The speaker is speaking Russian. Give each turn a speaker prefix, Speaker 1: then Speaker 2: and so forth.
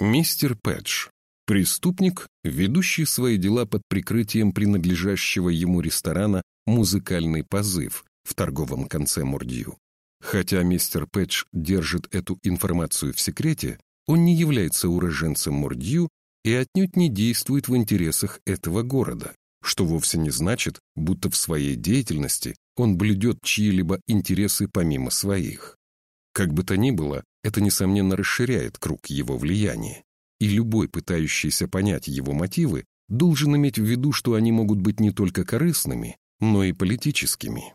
Speaker 1: Мистер Пэдж. Преступник, ведущий свои дела под прикрытием принадлежащего ему ресторана «Музыкальный позыв» в торговом конце Мордью. Хотя мистер Пэдж держит эту информацию в секрете, он не является уроженцем Мордью и отнюдь не действует в интересах этого города, что вовсе не значит, будто в своей деятельности он блюдет чьи-либо интересы помимо своих. Как бы то ни было, это, несомненно, расширяет круг его влияния, и любой, пытающийся понять его мотивы, должен иметь в виду, что они могут быть не только корыстными, но и политическими.